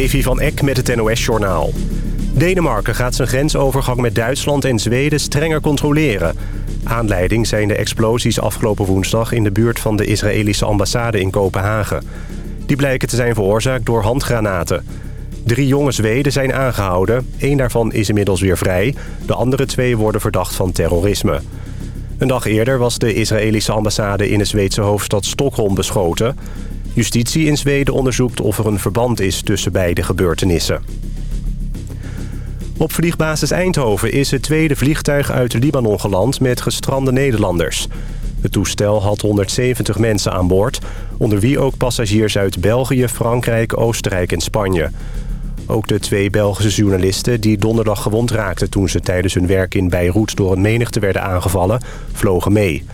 Levi van Eck met het NOS-journaal. Denemarken gaat zijn grensovergang met Duitsland en Zweden strenger controleren. Aanleiding zijn de explosies afgelopen woensdag... in de buurt van de Israëlische ambassade in Kopenhagen. Die blijken te zijn veroorzaakt door handgranaten. Drie jonge Zweden zijn aangehouden. Eén daarvan is inmiddels weer vrij. De andere twee worden verdacht van terrorisme. Een dag eerder was de Israëlische ambassade in de Zweedse hoofdstad Stockholm beschoten. Justitie in Zweden onderzoekt of er een verband is tussen beide gebeurtenissen. Op vliegbasis Eindhoven is het tweede vliegtuig uit Libanon geland met gestrande Nederlanders. Het toestel had 170 mensen aan boord, onder wie ook passagiers uit België, Frankrijk, Oostenrijk en Spanje. Ook de twee Belgische journalisten die donderdag gewond raakten... toen ze tijdens hun werk in Beirut door een menigte werden aangevallen, vlogen mee.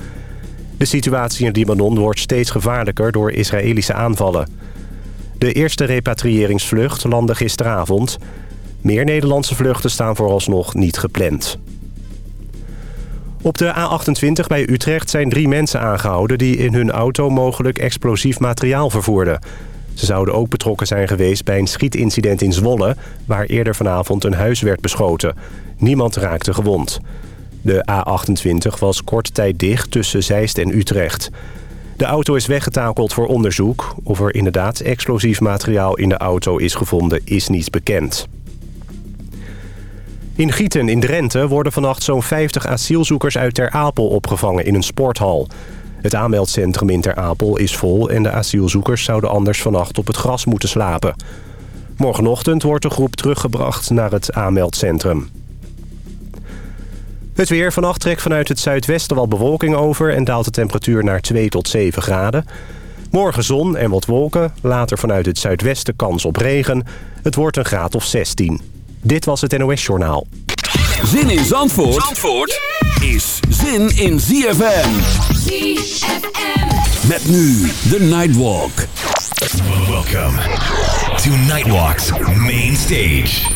De situatie in Libanon wordt steeds gevaarlijker door Israëlische aanvallen. De eerste repatriëringsvlucht landde gisteravond. Meer Nederlandse vluchten staan vooralsnog niet gepland. Op de A28 bij Utrecht zijn drie mensen aangehouden... die in hun auto mogelijk explosief materiaal vervoerden. Ze zouden ook betrokken zijn geweest bij een schietincident in Zwolle... waar eerder vanavond een huis werd beschoten. Niemand raakte gewond. De A28 was kort tijd dicht tussen Zeist en Utrecht. De auto is weggetakeld voor onderzoek. Of er inderdaad explosief materiaal in de auto is gevonden, is niet bekend. In Gieten in Drenthe worden vannacht zo'n 50 asielzoekers uit Ter Apel opgevangen in een sporthal. Het aanmeldcentrum in Ter Apel is vol en de asielzoekers zouden anders vannacht op het gras moeten slapen. Morgenochtend wordt de groep teruggebracht naar het aanmeldcentrum. Het weer. Vannacht trekt vanuit het zuidwesten wat bewolking over... en daalt de temperatuur naar 2 tot 7 graden. Morgen zon en wat wolken. Later vanuit het zuidwesten kans op regen. Het wordt een graad of 16. Dit was het NOS Journaal. Zin in Zandvoort, Zandvoort is zin in ZFM. ZFM. Met nu de Nightwalk. Welcome to Nightwalk's main stage.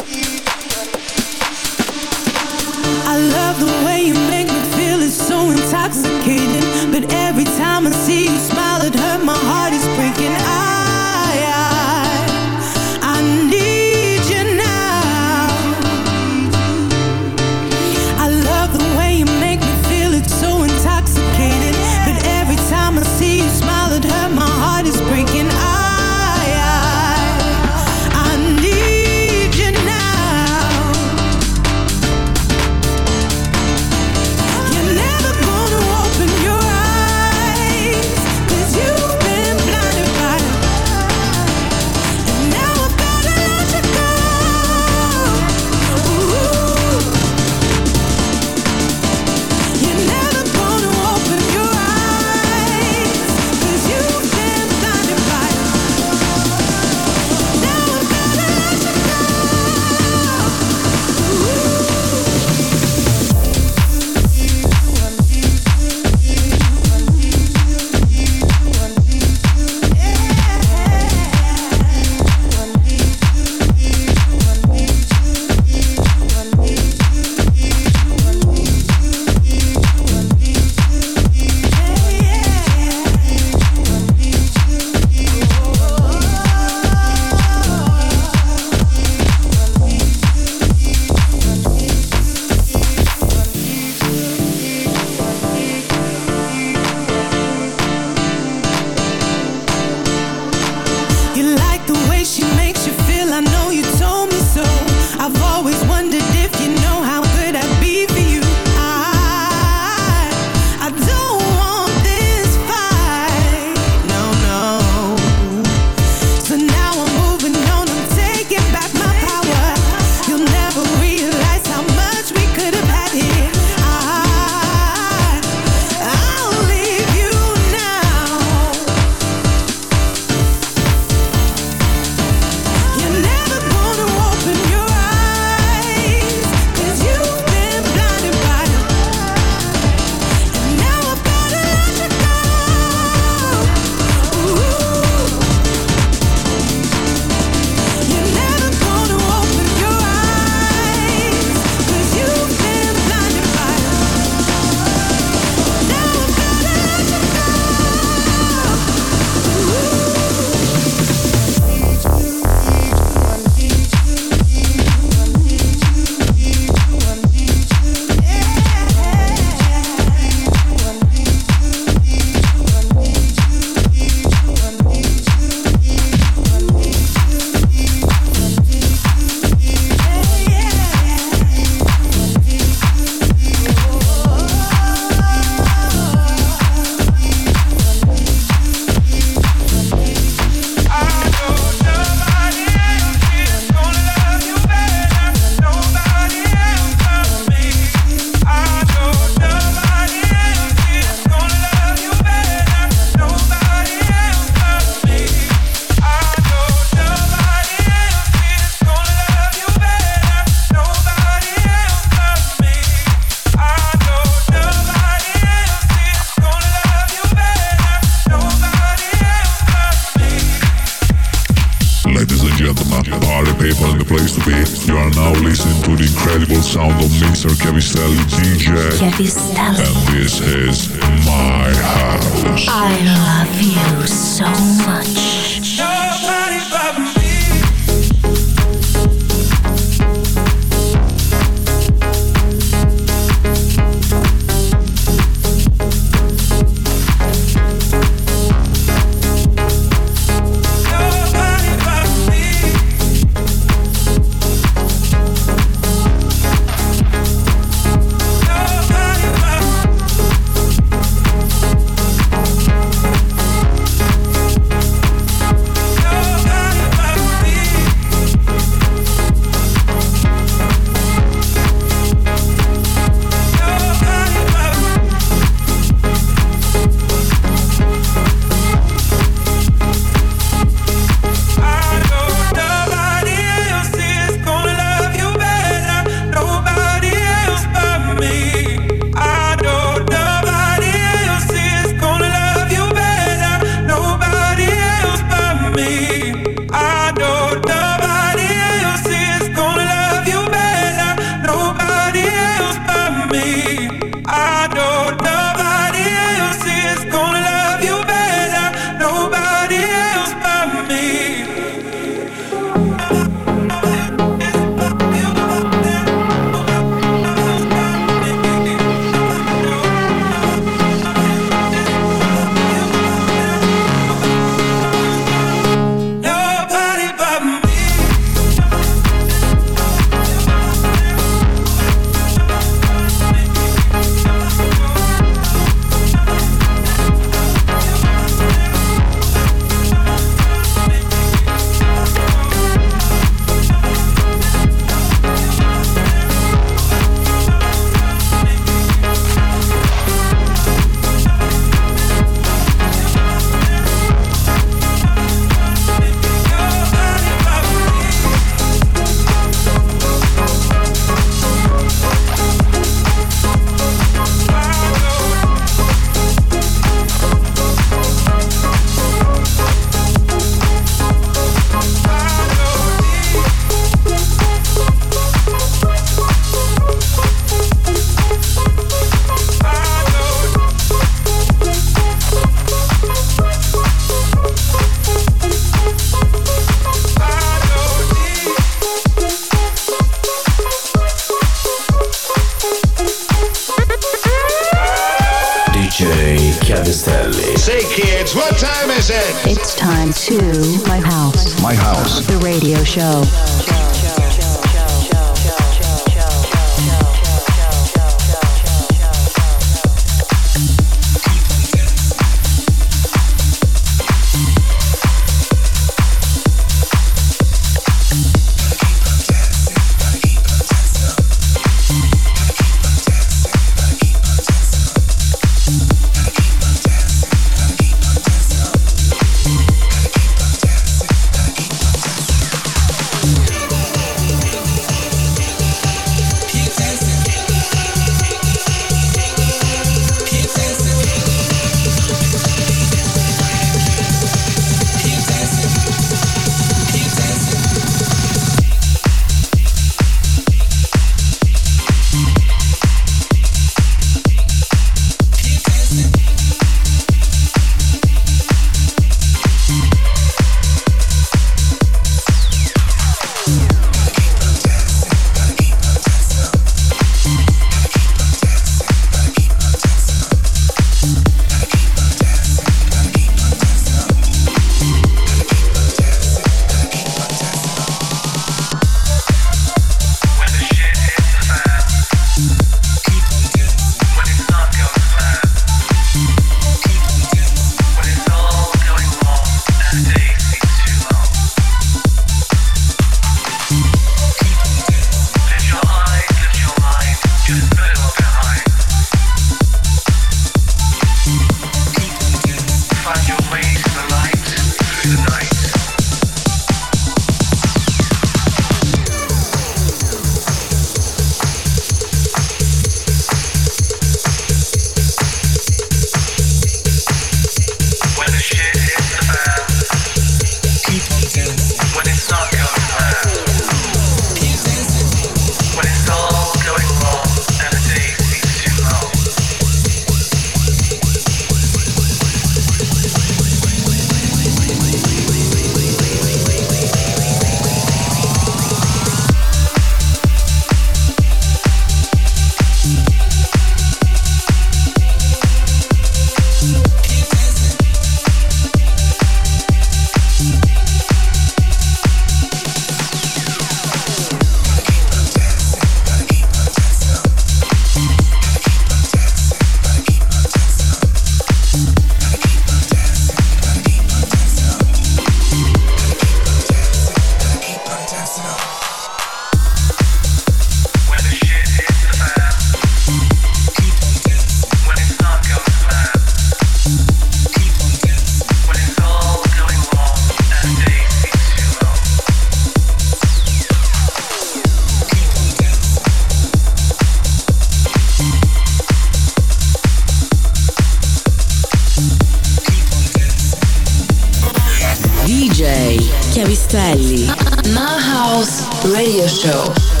Chiavistelli. My House Radio Show.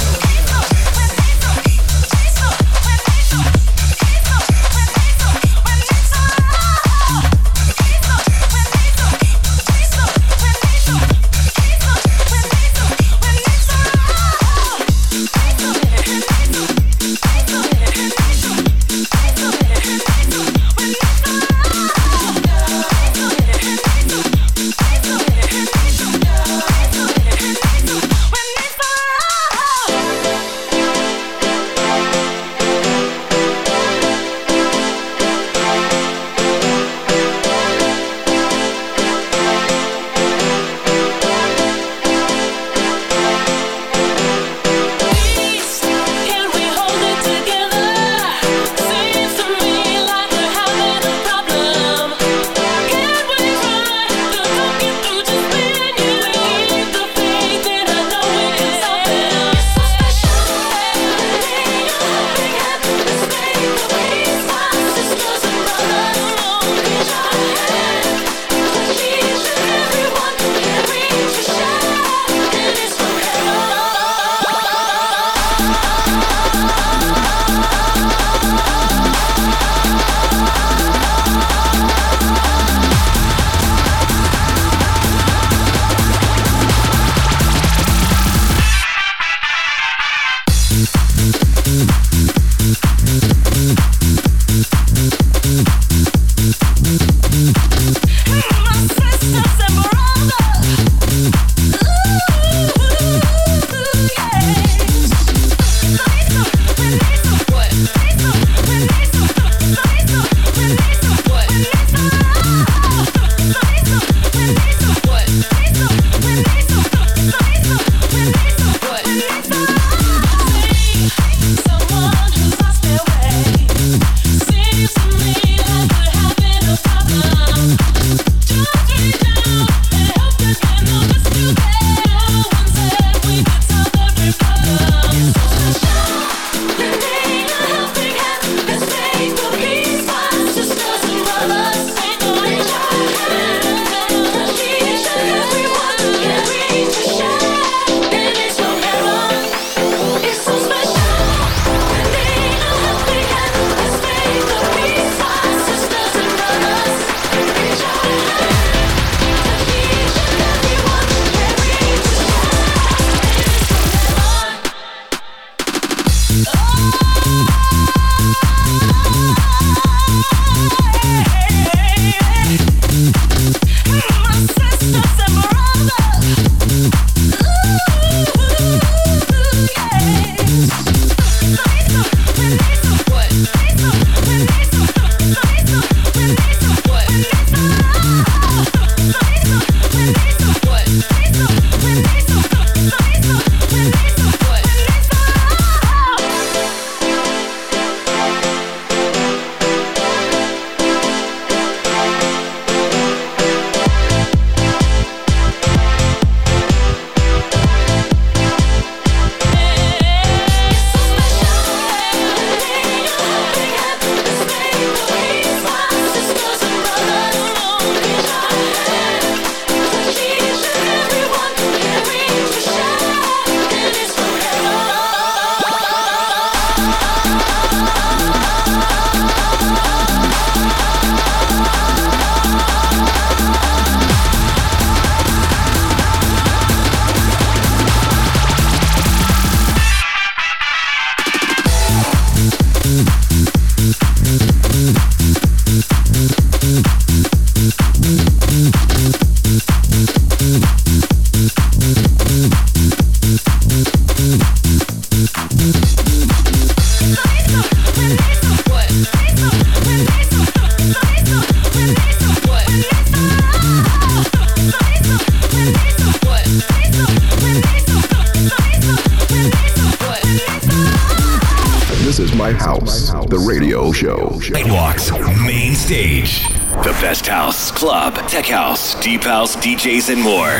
Deep house, DJs, and more.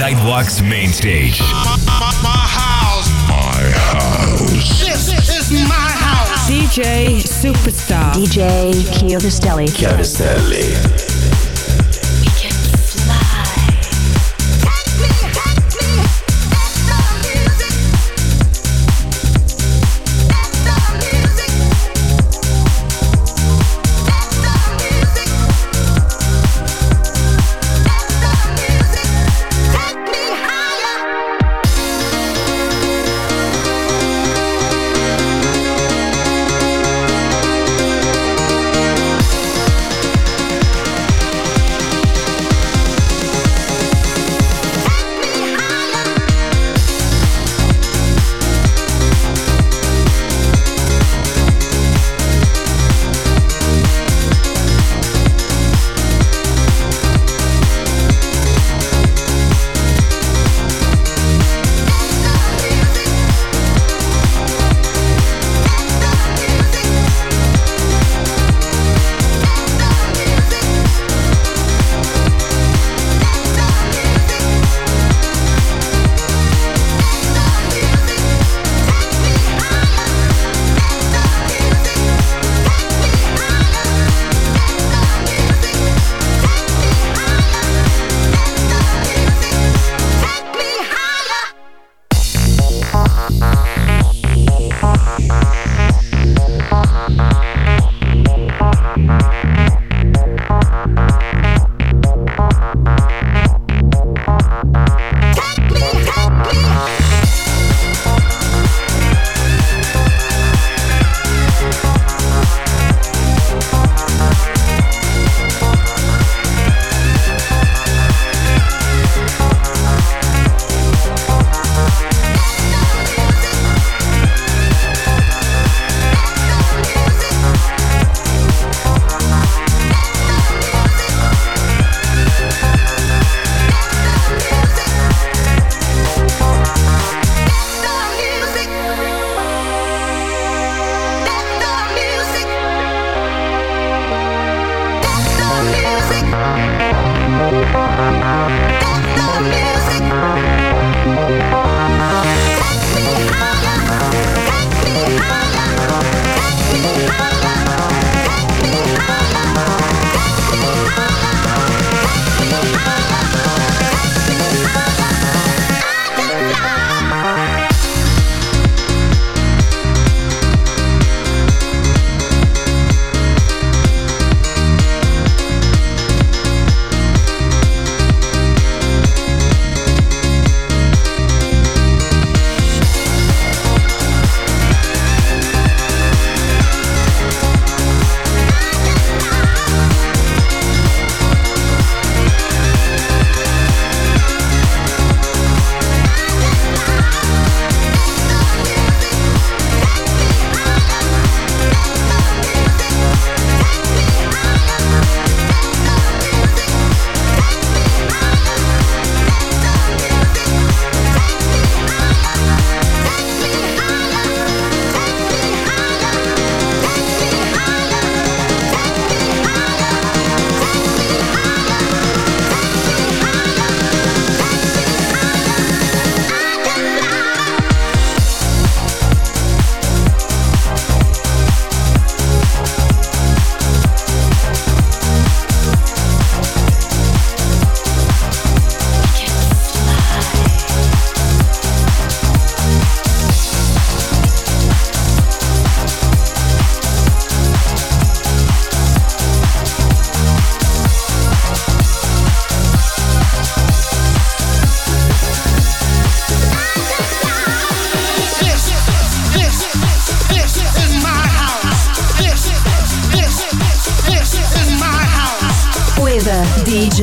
Nightwalk's main stage. My house. My house. This is my house. DJ Superstar. DJ Chiovistelli. Chiavistelli.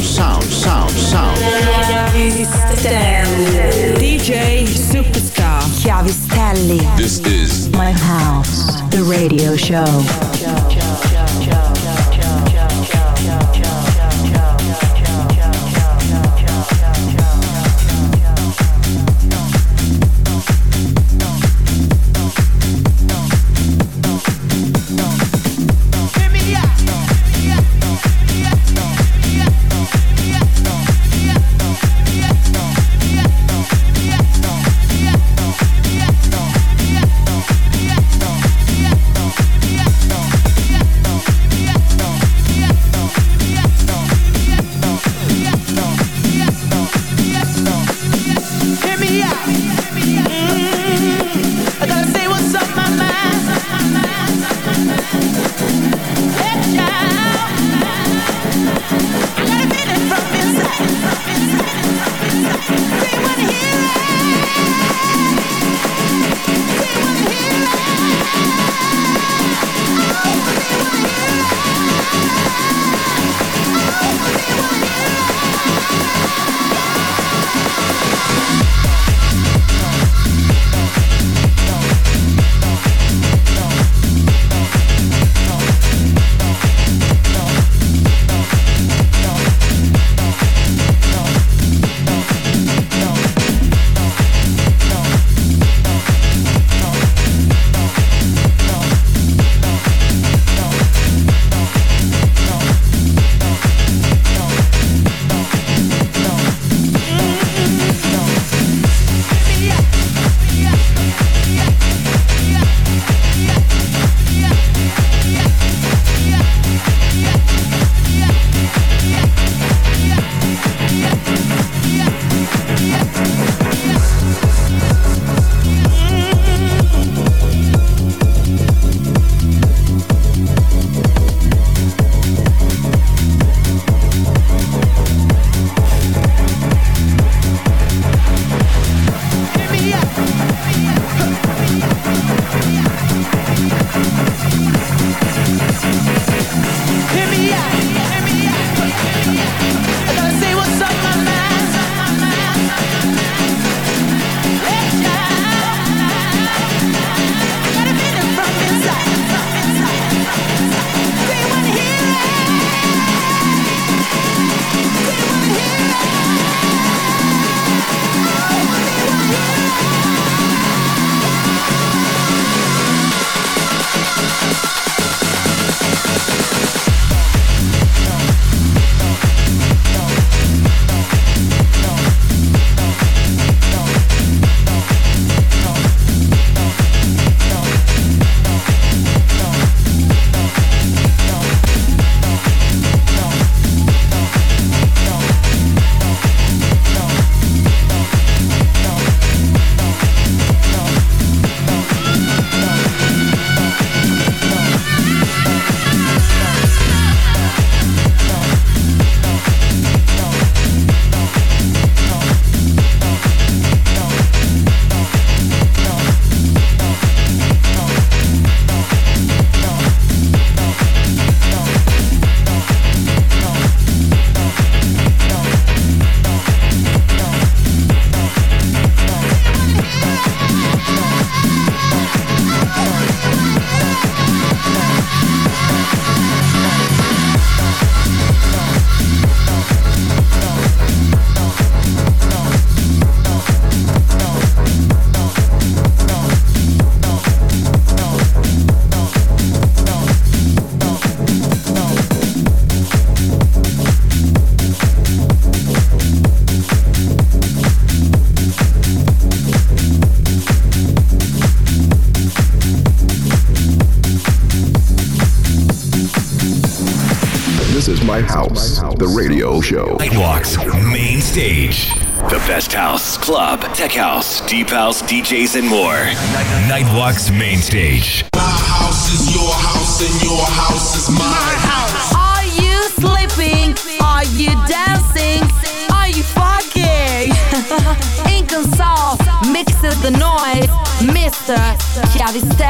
dançar. Tech house, deep house, DJs, and more. Nightwalk's main stage. My house is your house and your house is my house. Are you sleeping? Are you dancing? Are you fucking? Inconsol mixes the noise. Mr. Chiavistelli.